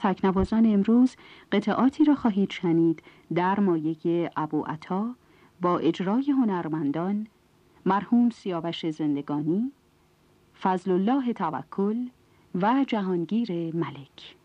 تکنوازان امروز قطعاتی را خواهید شنید در مایه ابو عطا با اجرای هنرمندان مرحوم سیاوش زندگانی فضل الله توکل و جهانگیر ملک.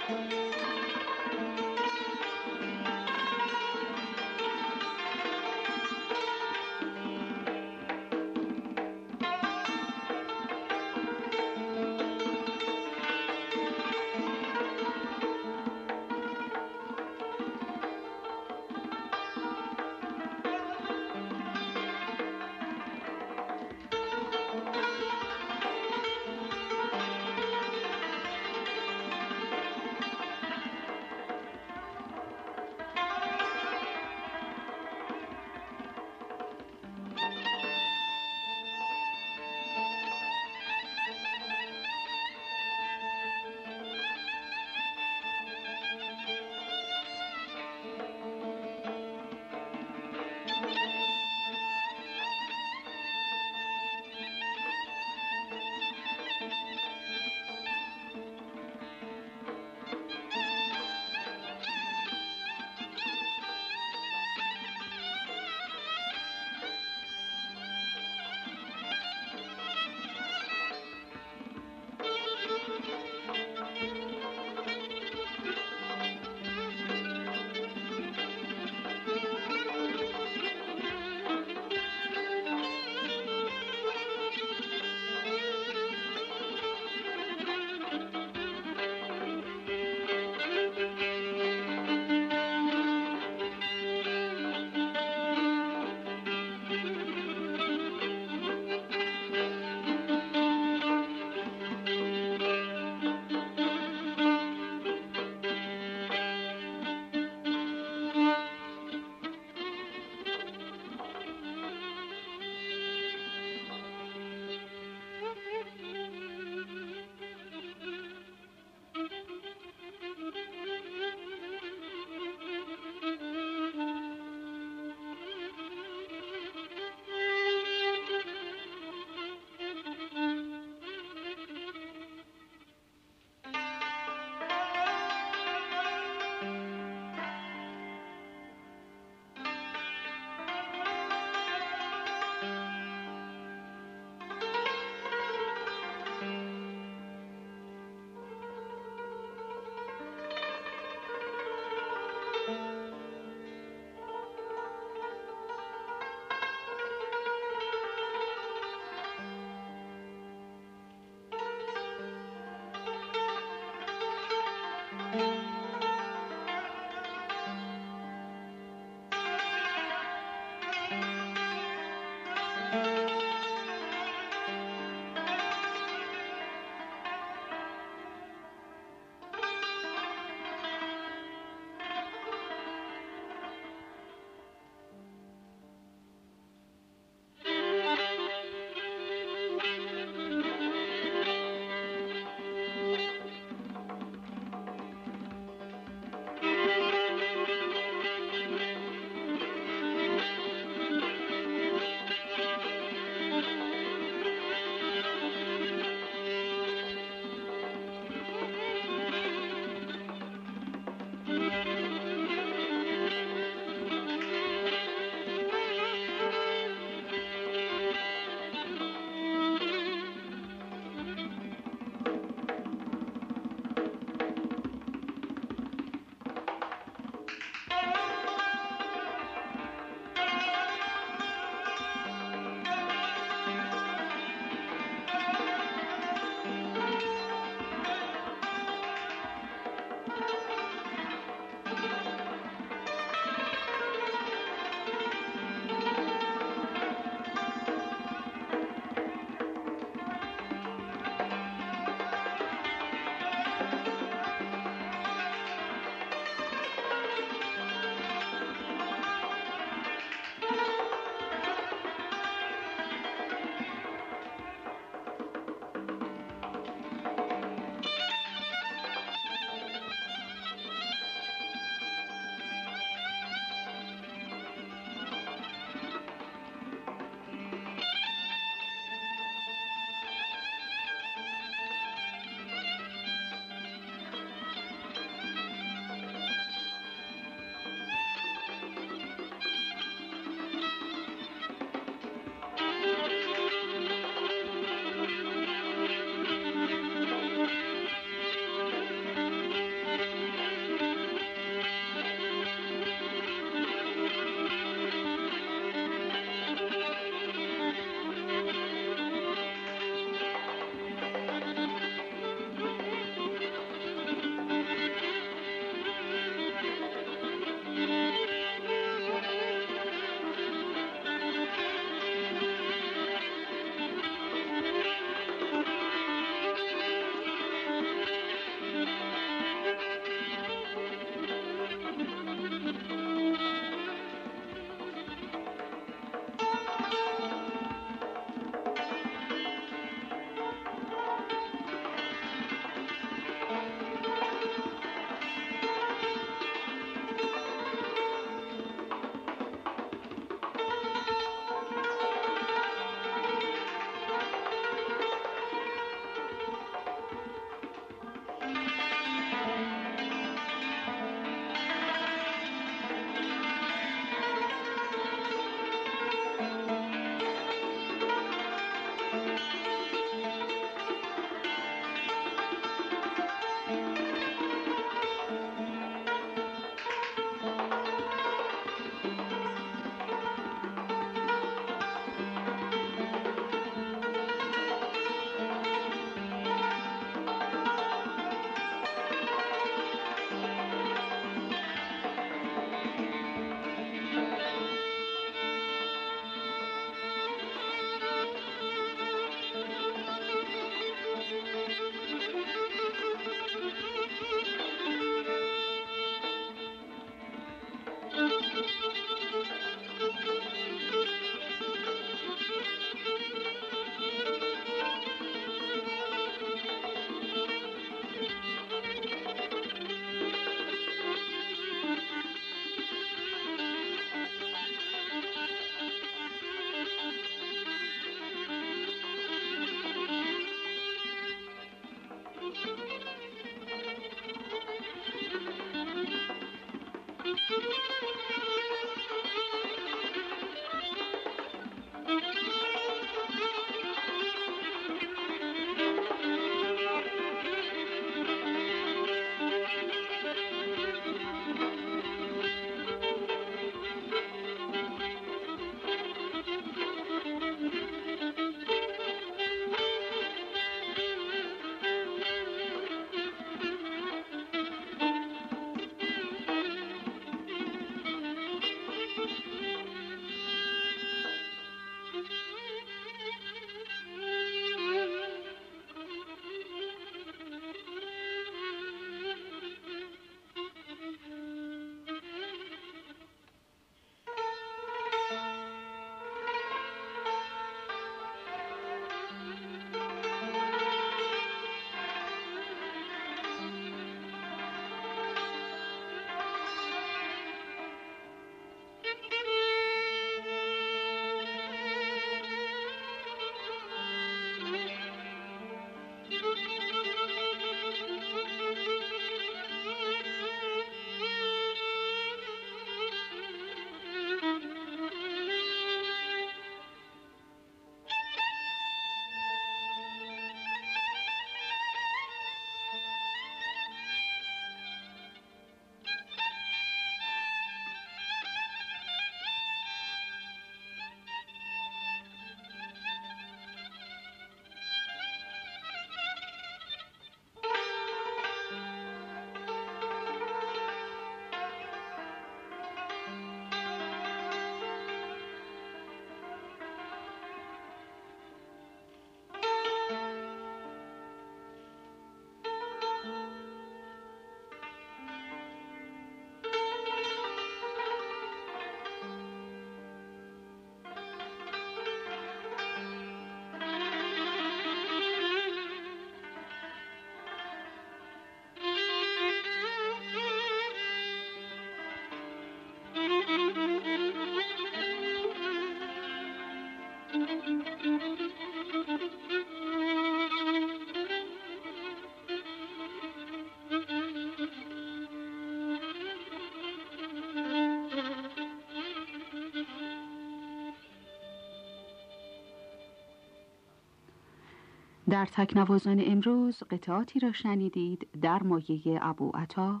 در تکنوازان امروز قطعاتی را شنیدید در مایه ابو عطا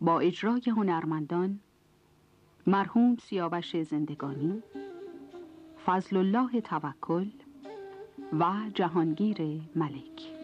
با اجرای هنرمندان مرحوم سیاوش زندگانی فضل الله توکل و جهانگیر ملک.